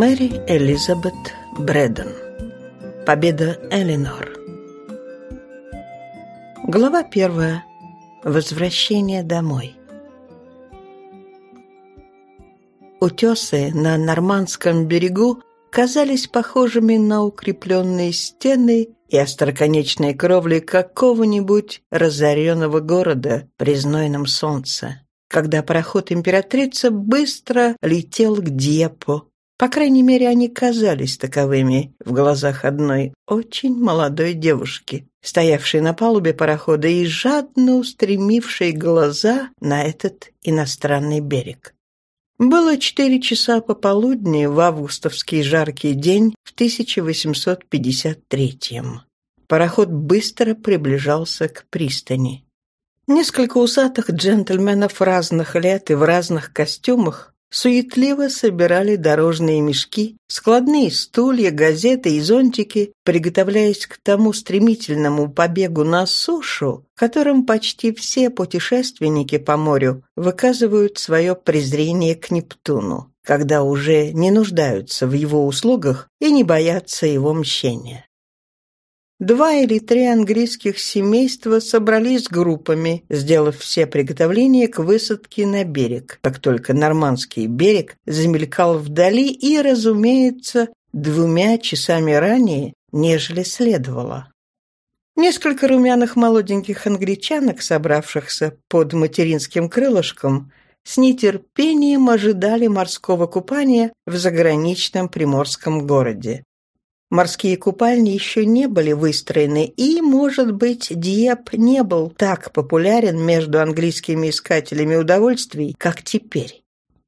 Мэри Элизабет Брэдден. Победа Элинор. Глава первая. Возвращение домой. Утесы на Нормандском берегу казались похожими на укрепленные стены и остроконечные кровли какого-нибудь разоренного города при знойном солнце, когда пароход императрица быстро летел к Депо. По крайней мере, они казались таковыми в глазах одной очень молодой девушки, стоявшей на палубе парохода и жадно устремившей глаза на этот иностранный берег. Было четыре часа пополудни в августовский жаркий день в 1853-м. Пароход быстро приближался к пристани. Несколько усатых джентльменов разных лет и в разных костюмах суетливо собирали дорожные мешки, складные стулья, газеты и зонтики, приготовляясь к тому стремительному побегу на сушу, которым почти все путешественники по морю выказывают свое презрение к Нептуну, когда уже не нуждаются в его услугах и не боятся его мщения. Два или три английских семейства собрались группами, сделав все приготовления к высадке на берег, как только нормандский берег замелькал вдали и, разумеется, двумя часами ранее, нежели следовало. Несколько румяных молоденьких англичанок, собравшихся под материнским крылышком, с нетерпением ожидали морского купания в заграничном приморском городе. Морские купальни еще не были выстроены, и, может быть, Диеп не был так популярен между английскими искателями удовольствий, как теперь.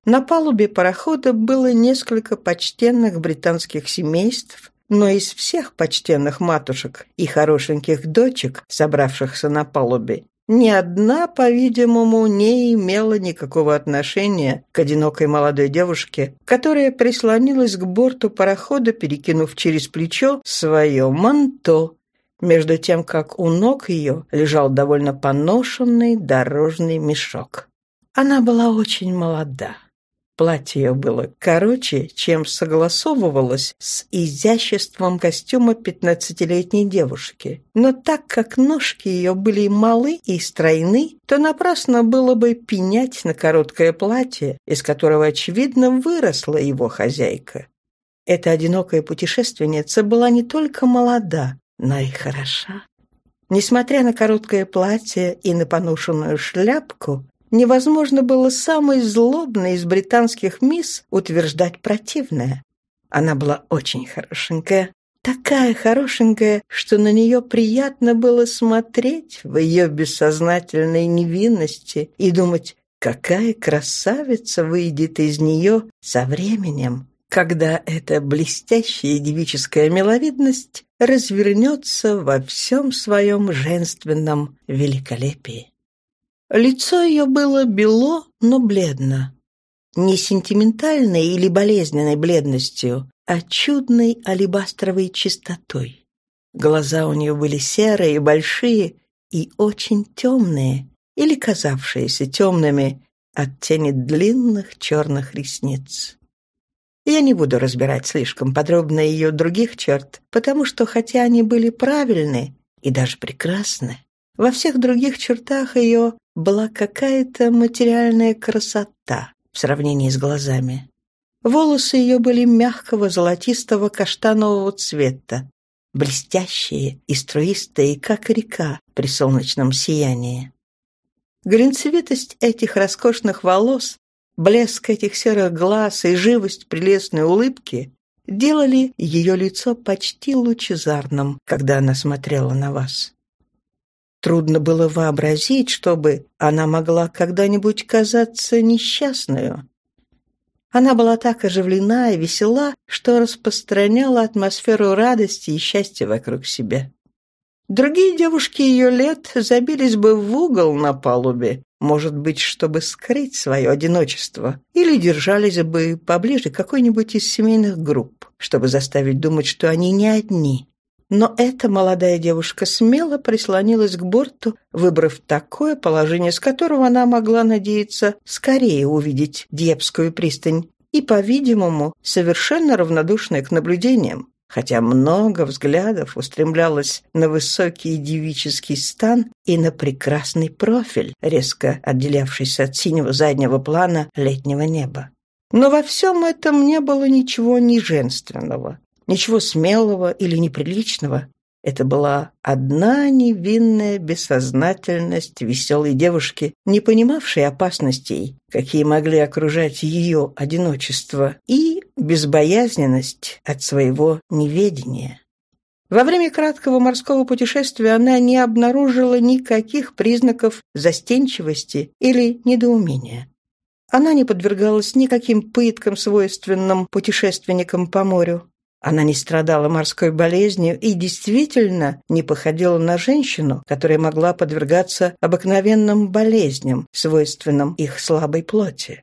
На палубе парохода было несколько почтенных британских семейств, но из всех почтенных матушек и хорошеньких дочек, собравшихся на палубе, ни одна, по-видимому, не имела никакого отношения к одинокой молодой девушке, которая прислонилась к борту парохода, перекинув через плечо свое манто, между тем, как у ног ее лежал довольно поношенный дорожный мешок. Она была очень молода. Платье было короче, чем согласовывалось с изяществом костюма пятнадцатилетней девушки. Но так как ножки ее были малы и стройны, то напрасно было бы пенять на короткое платье, из которого, очевидно, выросла его хозяйка. Эта одинокая путешественница была не только молода, но и хороша. Несмотря на короткое платье и на поношенную шляпку, невозможно было самой злобной из британских мисс утверждать противное. Она была очень хорошенькая, такая хорошенькая, что на нее приятно было смотреть в ее бессознательной невинности и думать, какая красавица выйдет из нее со временем, когда эта блестящая девическая миловидность развернется во всем своем женственном великолепии. Лицо ее было бело, но бледно. Не сентиментальной или болезненной бледностью, а чудной алебастровой чистотой. Глаза у нее были серые, большие и очень темные, или казавшиеся темными от тени длинных черных ресниц. Я не буду разбирать слишком подробно ее других черт, потому что, хотя они были правильны и даже прекрасны, во всех других чертах ее была какая-то материальная красота в сравнении с глазами. Волосы ее были мягкого золотистого каштанового цвета, блестящие и струистые, как река при солнечном сиянии. Глинцевитость этих роскошных волос, блеск этих серых глаз и живость прелестной улыбки делали ее лицо почти лучезарным, когда она смотрела на вас. Трудно было вообразить, чтобы она могла когда-нибудь казаться несчастную. Она была так оживлена и весела, что распространяла атмосферу радости и счастья вокруг себя. Другие девушки ее лет забились бы в угол на палубе, может быть, чтобы скрыть свое одиночество, или держались бы поближе какой-нибудь из семейных групп, чтобы заставить думать, что они не одни. Но эта молодая девушка смело прислонилась к борту, выбрав такое положение, с которого она могла надеяться скорее увидеть Дьепскую пристань, и, по-видимому, совершенно равнодушная к наблюдениям, хотя много взглядов устремлялось на высокий девический стан и на прекрасный профиль, резко отделявшийся от синего заднего плана летнего неба. Но во всем этом не было ничего ни женственного, ничего смелого или неприличного. Это была одна невинная бессознательность веселой девушки, не понимавшей опасностей, какие могли окружать ее одиночество, и безбоязненность от своего неведения. Во время краткого морского путешествия она не обнаружила никаких признаков застенчивости или недоумения. Она не подвергалась никаким пыткам, свойственным путешественникам по морю. Она не страдала морской болезнью и действительно не походила на женщину, которая могла подвергаться обыкновенным болезням, свойственным их слабой плоти.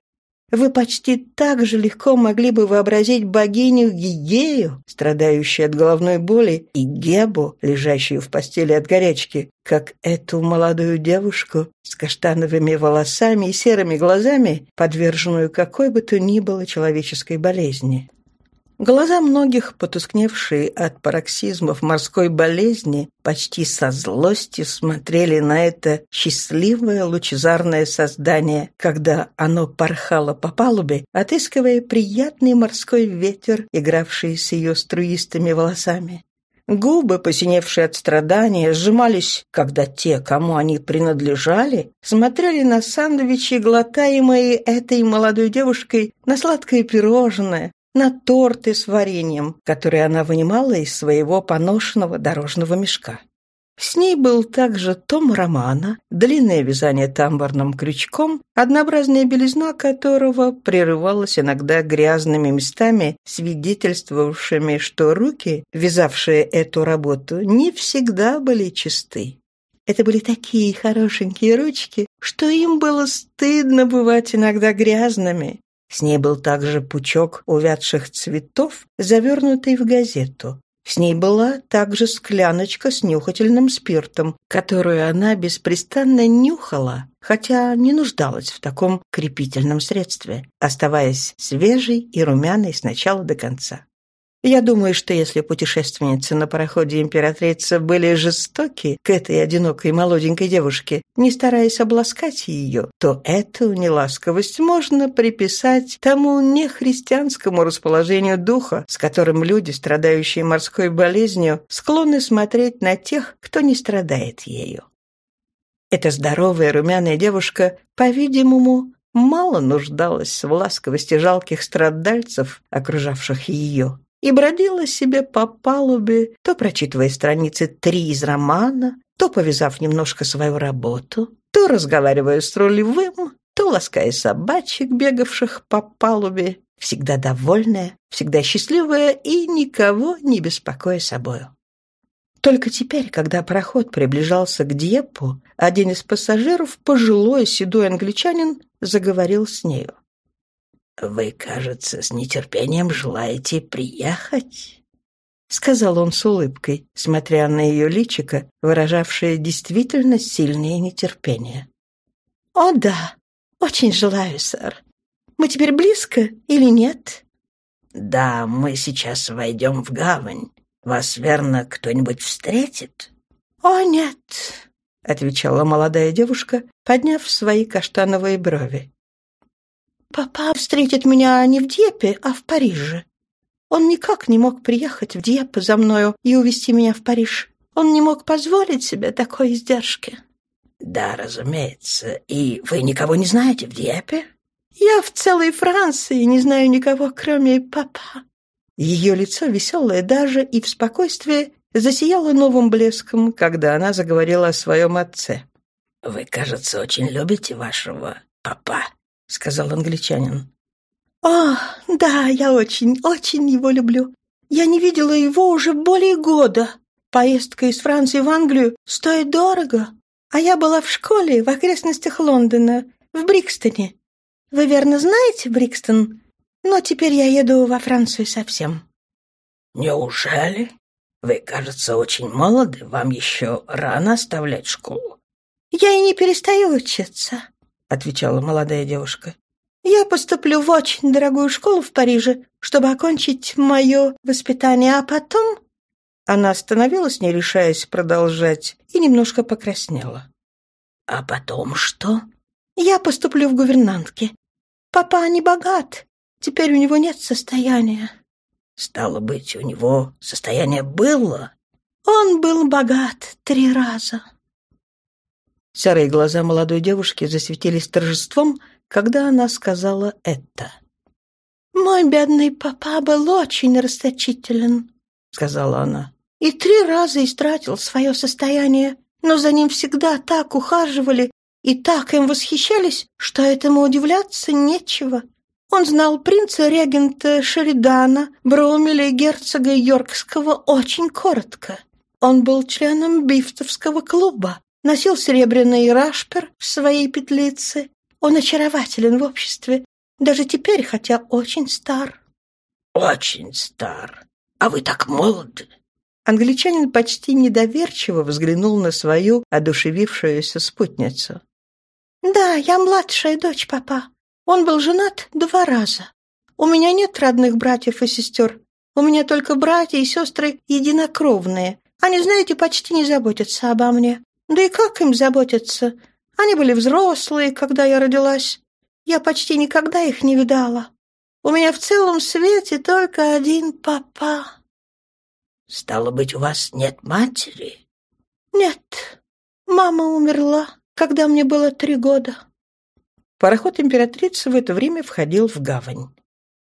Вы почти так же легко могли бы вообразить богиню Гигею, страдающую от головной боли, и Гебу, лежащую в постели от горячки, как эту молодую девушку с каштановыми волосами и серыми глазами, подверженную какой бы то ни было человеческой болезни. Глаза многих, потускневшие от пароксизмов морской болезни, почти со злостью смотрели на это счастливое лучезарное создание, когда оно порхало по палубе, отыскивая приятный морской ветер, игравший с ее струистыми волосами. Губы, посиневшие от страдания, сжимались, когда те, кому они принадлежали, смотрели на сандвичи, глотаемые этой молодой девушкой, на сладкое пирожное, на торты с вареньем, которые она вынимала из своего поношенного дорожного мешка. С ней был также том романа, длинное вязание тамбурным крючком, однообразная белизна которого прерывалась иногда грязными местами, свидетельствовавшими, что руки, вязавшие эту работу, не всегда были чисты. Это были такие хорошенькие ручки, что им было стыдно бывать иногда грязными, с ней был также пучок увядших цветов, завернутый в газету. С ней была также скляночка с нюхательным спиртом, которую она беспрестанно нюхала, хотя не нуждалась в таком крепительном средстве, оставаясь свежей и румяной с начала до конца. Я думаю, что если путешественницы на пароходе императрицы были жестоки к этой одинокой молоденькой девушке, не стараясь обласкать ее, то эту неласковость можно приписать тому нехристианскому расположению духа, с которым люди, страдающие морской болезнью, склонны смотреть на тех, кто не страдает ею. Эта здоровая румяная девушка, по-видимому, мало нуждалась в ласковости жалких страдальцев, окружавших ее и бродила себе по палубе, то прочитывая страницы три из романа, то повязав немножко свою работу, то разговаривая с рулевым, то лаская собачек, бегавших по палубе, всегда довольная, всегда счастливая и никого не беспокоя собою. Только теперь, когда пароход приближался к Дьеппу, один из пассажиров, пожилой седой англичанин, заговорил с нею. «Вы, кажется, с нетерпением желаете приехать?» Сказал он с улыбкой, смотря на ее личико, выражавшее действительно сильное нетерпение. «О, да, очень желаю, сэр. Мы теперь близко или нет?» «Да, мы сейчас войдем в гавань. Вас, верно, кто-нибудь встретит?» «О, нет», — отвечала молодая девушка, подняв свои каштановые брови. Папа встретит меня не в Дьепе, а в Париже. Он никак не мог приехать в Дьеппе за мною и увезти меня в Париж. Он не мог позволить себе такой издержки. Да, разумеется. И вы никого не знаете в Дьепе? Я в целой Франции не знаю никого, кроме папа. Ее лицо, веселое даже и в спокойствии, засияло новым блеском, когда она заговорила о своем отце. «Вы, кажется, очень любите вашего папа», — сказал англичанин. «О, да, я очень, очень его люблю. Я не видела его уже более года. Поездка из Франции в Англию стоит дорого. А я была в школе в окрестностях Лондона, в Брикстоне. Вы верно знаете Брикстон? Но теперь я еду во Францию совсем». «Неужели? Вы, кажется, очень молоды. Вам еще рано оставлять школу». «Я и не перестаю учиться», — отвечала молодая девушка. Я поступлю в очень дорогую школу в Париже, чтобы окончить мое воспитание, а потом...» Она остановилась, не решаясь продолжать, и немножко покраснела. «А потом что?» «Я поступлю в гувернантки. Папа не богат, теперь у него нет состояния». «Стало быть, у него состояние было?» «Он был богат три раза». Серые глаза молодой девушки засветились торжеством, когда она сказала это. «Мой бедный папа был очень расточителен», — сказала она, «и три раза истратил свое состояние, но за ним всегда так ухаживали и так им восхищались, что этому удивляться нечего. Он знал принца-регента Шеридана, Броумеля и герцога Йоркского очень коротко. Он был членом бифтовского клуба, носил серебряный рашпер в своей петлице. Он очарователен в обществе, даже теперь, хотя очень стар. «Очень стар. А вы так молоды!» Англичанин почти недоверчиво взглянул на свою одушевившуюся спутницу. «Да, я младшая дочь папа. Он был женат два раза. У меня нет родных братьев и сестер. У меня только братья и сестры единокровные. Они, знаете, почти не заботятся обо мне. Да и как им заботиться? Они были взрослые, когда я родилась. Я почти никогда их не видала. У меня в целом свете только один папа». «Стало быть, у вас нет матери?» «Нет, мама умерла, когда мне было три года». Пароход императрицы в это время входил в гавань.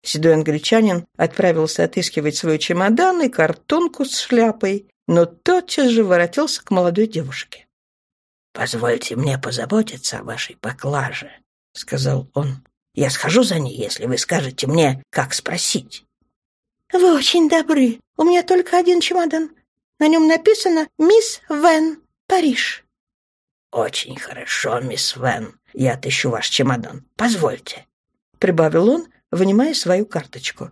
Седой англичанин отправился отыскивать свой чемодан и картонку с шляпой, но тотчас же воротился к молодой девушке. «Позвольте мне позаботиться о вашей поклаже», — сказал он. «Я схожу за ней, если вы скажете мне, как спросить». «Вы очень добры. У меня только один чемодан. На нем написано «Мисс Вен, Париж». «Очень хорошо, мисс Вен. Я отыщу ваш чемодан. Позвольте», — прибавил он, вынимая свою карточку.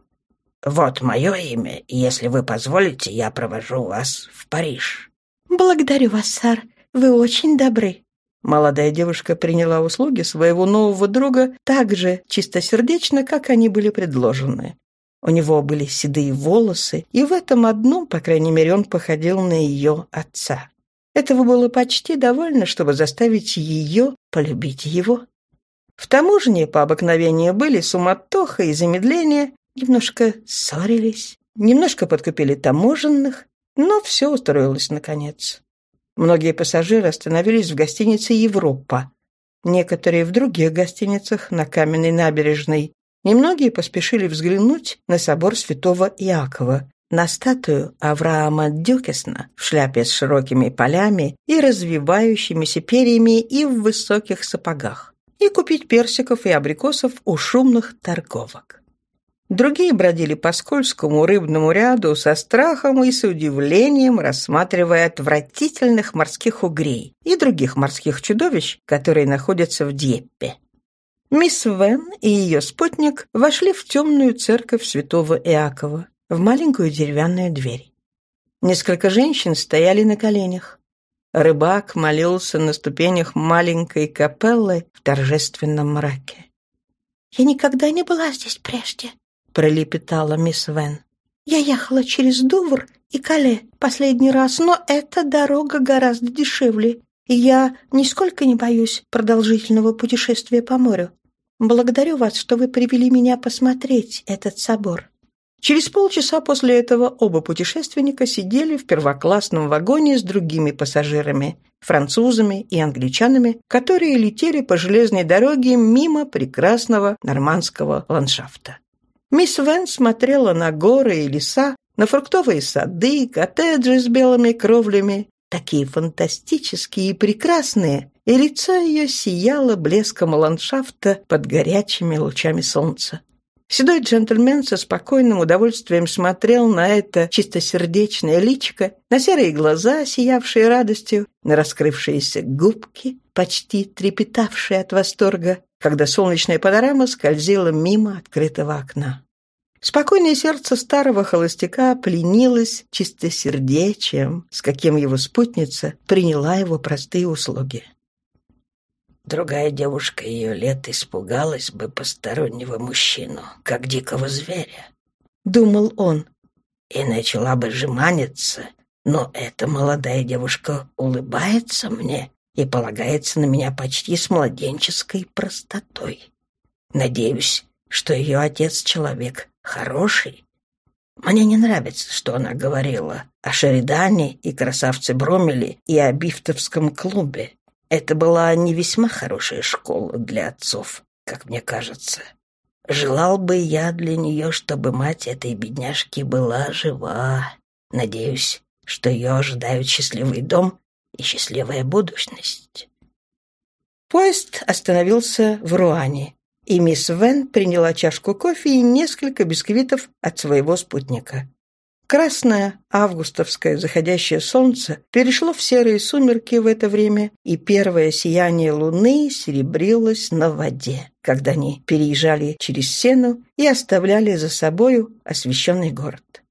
«Вот мое имя, и если вы позволите, я провожу вас в Париж». «Благодарю вас, сэр. Вы очень добры». Молодая девушка приняла услуги своего нового друга так же чистосердечно, как они были предложены. У него были седые волосы, и в этом одном, по крайней мере, он походил на ее отца. Этого было почти довольно, чтобы заставить ее полюбить его. В таможне по обыкновению были суматоха и замедление, немножко ссорились, немножко подкупили таможенных, но все устроилось наконец. Многие пассажиры остановились в гостинице «Европа», некоторые в других гостиницах на Каменной набережной, Немногие поспешили взглянуть на собор святого Иакова, на статую Авраама Дюкесна в шляпе с широкими полями и развивающимися перьями и в высоких сапогах, и купить персиков и абрикосов у шумных торговок. Другие бродили по скользкому рыбному ряду со страхом и с удивлением, рассматривая отвратительных морских угрей и других морских чудовищ, которые находятся в Дьеппе. Мисс Вен и ее спутник вошли в темную церковь святого Иакова, в маленькую деревянную дверь. Несколько женщин стояли на коленях. Рыбак молился на ступенях маленькой капеллы в торжественном мраке. «Я никогда не была здесь прежде», — пролепетала мисс Вен. «Я ехала через Дувр и Кале последний раз, но эта дорога гораздо дешевле, и я нисколько не боюсь продолжительного путешествия по морю. Благодарю вас, что вы привели меня посмотреть этот собор». Через полчаса после этого оба путешественника сидели в первоклассном вагоне с другими пассажирами, французами и англичанами, которые летели по железной дороге мимо прекрасного нормандского ландшафта. Мисс Вен смотрела на горы и леса, на фруктовые сады, коттеджи с белыми кровлями, такие фантастические и прекрасные, и лицо ее сияло блеском ландшафта под горячими лучами солнца. Седой джентльмен со спокойным удовольствием смотрел на это чистосердечное личико, на серые глаза, сиявшие радостью, на раскрывшиеся губки, почти трепетавшие от восторга, когда солнечная панорама скользила мимо открытого окна. Спокойное сердце старого холостяка пленилось чистосердечием, с каким его спутница приняла его простые услуги. Другая девушка ее лет испугалась бы постороннего мужчину, как дикого зверя. Думал он. И начала бы жеманиться, но эта молодая девушка улыбается мне и полагается на меня почти с младенческой простотой. Надеюсь, что ее отец человек хороший. Мне не нравится, что она говорила о Шеридане и красавце Бромеле и о Бифтовском клубе. Это была не весьма хорошая школа для отцов, как мне кажется. Желал бы я для нее, чтобы мать этой бедняжки была жива. Надеюсь, что ее ожидают счастливый дом и счастливая будущность. Поезд остановился в Руане, и мисс Вен приняла чашку кофе и несколько бисквитов от своего спутника. Красное августовское заходящее солнце перешло в серые сумерки в это время, и первое сияние луны серебрилось на воде, когда они переезжали через сену и оставляли за собою освещенный город.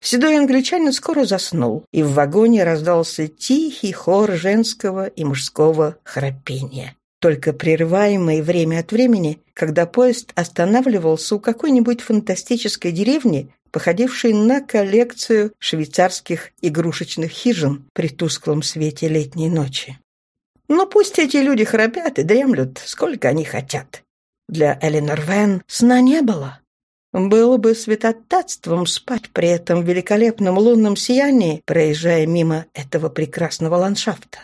Седой англичанин скоро заснул, и в вагоне раздался тихий хор женского и мужского храпения только прерываемый время от времени, когда поезд останавливался у какой-нибудь фантастической деревни, походившей на коллекцию швейцарских игрушечных хижин при тусклом свете летней ночи. Но пусть эти люди храпят и дремлют, сколько они хотят. Для Эленор Вен сна не было. Было бы святотатством спать при этом великолепном лунном сиянии, проезжая мимо этого прекрасного ландшафта.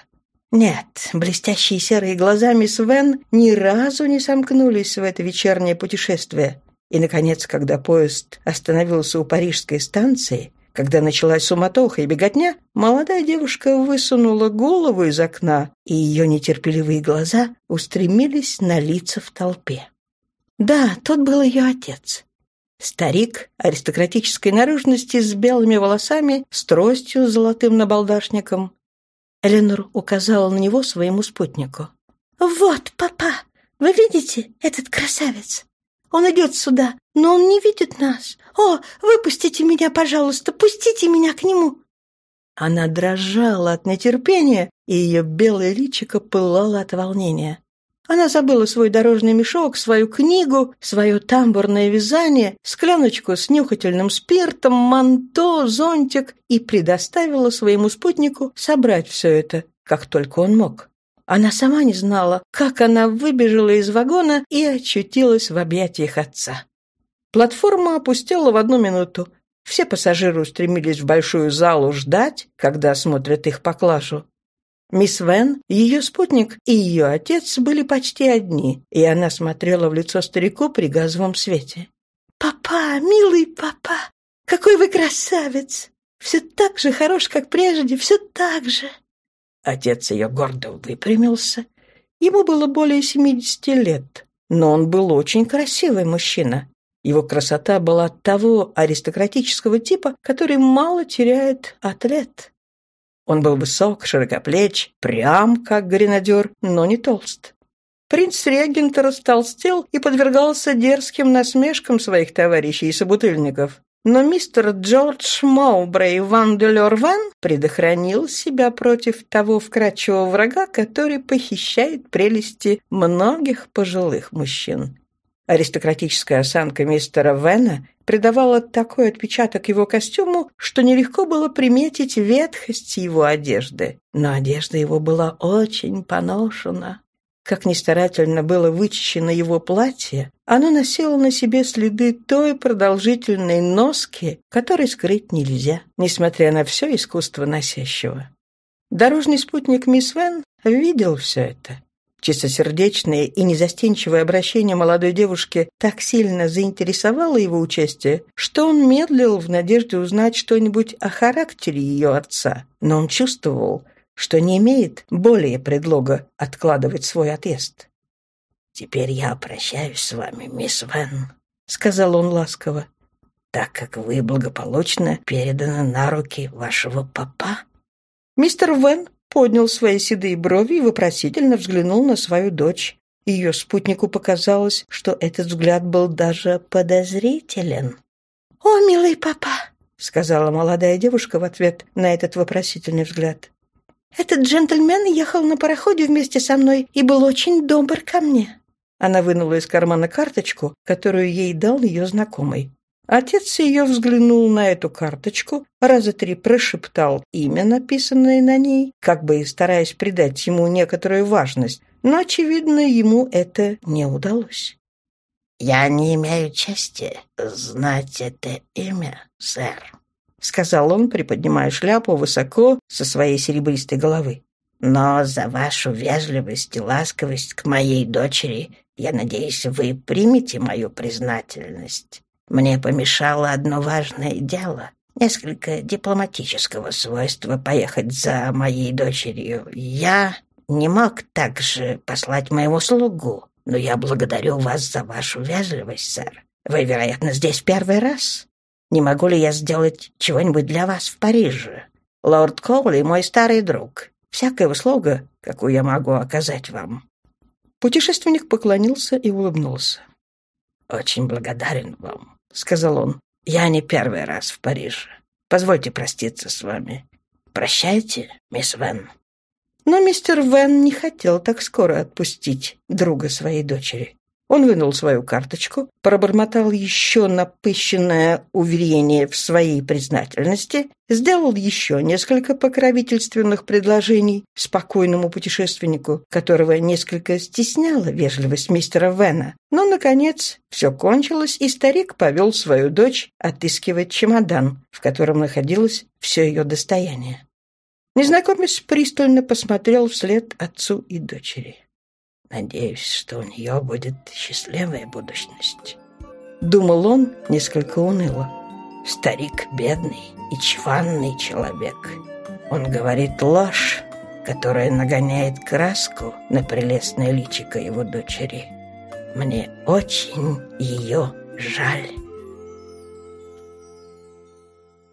Нет, блестящие серые глаза мисс Вен ни разу не сомкнулись в это вечернее путешествие. И, наконец, когда поезд остановился у парижской станции, когда началась суматоха и беготня, молодая девушка высунула голову из окна, и ее нетерпеливые глаза устремились на лица в толпе. Да, тот был ее отец. Старик аристократической наружности с белыми волосами, с тростью с золотым набалдашником, Эленор указала на него своему спутнику. «Вот, папа, вы видите этот красавец? Он идет сюда, но он не видит нас. О, выпустите меня, пожалуйста, пустите меня к нему!» Она дрожала от нетерпения, и ее белое личико пылало от волнения. Она забыла свой дорожный мешок, свою книгу, свое тамбурное вязание, скляночку с нюхательным спиртом, манто, зонтик и предоставила своему спутнику собрать все это, как только он мог. Она сама не знала, как она выбежала из вагона и очутилась в объятиях отца. Платформа опустела в одну минуту. Все пассажиры устремились в большую залу ждать, когда смотрят их по классу. Мисс Вен, ее спутник и ее отец были почти одни, и она смотрела в лицо старику при газовом свете. «Папа, милый папа, какой вы красавец! Все так же хорош, как прежде, все так же!» Отец ее гордо выпрямился. Ему было более семидесяти лет, но он был очень красивый мужчина. Его красота была того аристократического типа, который мало теряет от лет. Он был высок, широкоплеч, прям как гренадер, но не толст. Принц-регент растолстел и подвергался дерзким насмешкам своих товарищей и собутыльников. Но мистер Джордж Моубрей Ван де предохранил себя против того вкрадчивого врага, который похищает прелести многих пожилых мужчин. Аристократическая осанка мистера Вена придавала такой отпечаток его костюму, что нелегко было приметить ветхость его одежды. Но одежда его была очень поношена. Как ни старательно было вычищено его платье, оно носило на себе следы той продолжительной носки, которой скрыть нельзя, несмотря на все искусство носящего. Дорожный спутник мисс Вен видел все это Чистосердечное и незастенчивое обращение молодой девушки так сильно заинтересовало его участие, что он медлил в надежде узнать что-нибудь о характере ее отца. Но он чувствовал, что не имеет более предлога откладывать свой отъезд. «Теперь я прощаюсь с вами, мисс Вен», — сказал он ласково, «так как вы благополучно переданы на руки вашего папа». Мистер Вен поднял свои седые брови и вопросительно взглянул на свою дочь. Ее спутнику показалось, что этот взгляд был даже подозрителен. «О, милый папа!» — сказала молодая девушка в ответ на этот вопросительный взгляд. Этот джентльмен ехал на пароходе вместе со мной и был очень добр ко мне». Она вынула из кармана карточку, которую ей дал ее знакомый. Отец ее взглянул на эту карточку, раза три прошептал имя, написанное на ней, как бы стараясь придать ему некоторую важность, но, очевидно, ему это не удалось. «Я не имею чести знать это имя, сэр», — сказал он, приподнимая шляпу высоко со своей серебристой головы. «Но за вашу вежливость и ласковость к моей дочери я надеюсь, вы примете мою признательность. Мне помешало одно важное дело, несколько дипломатического свойства поехать за моей дочерью. Я не мог также послать моему слугу, но я благодарю вас за вашу вежливость, сэр. Вы, вероятно, здесь первый раз. Не могу ли я сделать чего-нибудь для вас в Париже? Лорд Коули мой старый друг. Всякая услуга, какую я могу оказать вам». Путешественник поклонился и улыбнулся. «Очень благодарен вам», — сказал он. «Я не первый раз в Париже. Позвольте проститься с вами. Прощайте, мисс Вен». Но мистер Вен не хотел так скоро отпустить друга своей дочери. Он вынул свою карточку, пробормотал еще напыщенное уверение в своей признательности, сделал еще несколько покровительственных предложений спокойному путешественнику, которого несколько стесняла вежливость мистера Вена. Но, наконец, все кончилось, и старик повел свою дочь отыскивать чемодан, в котором находилось все ее достояние. Незнакомец пристально посмотрел вслед отцу и дочери. «Надеюсь, что у нее будет счастливая будущность», — думал он несколько уныло. «Старик бедный и чванный человек. Он говорит ложь, которая нагоняет краску на прелестное личико его дочери. Мне очень ее жаль».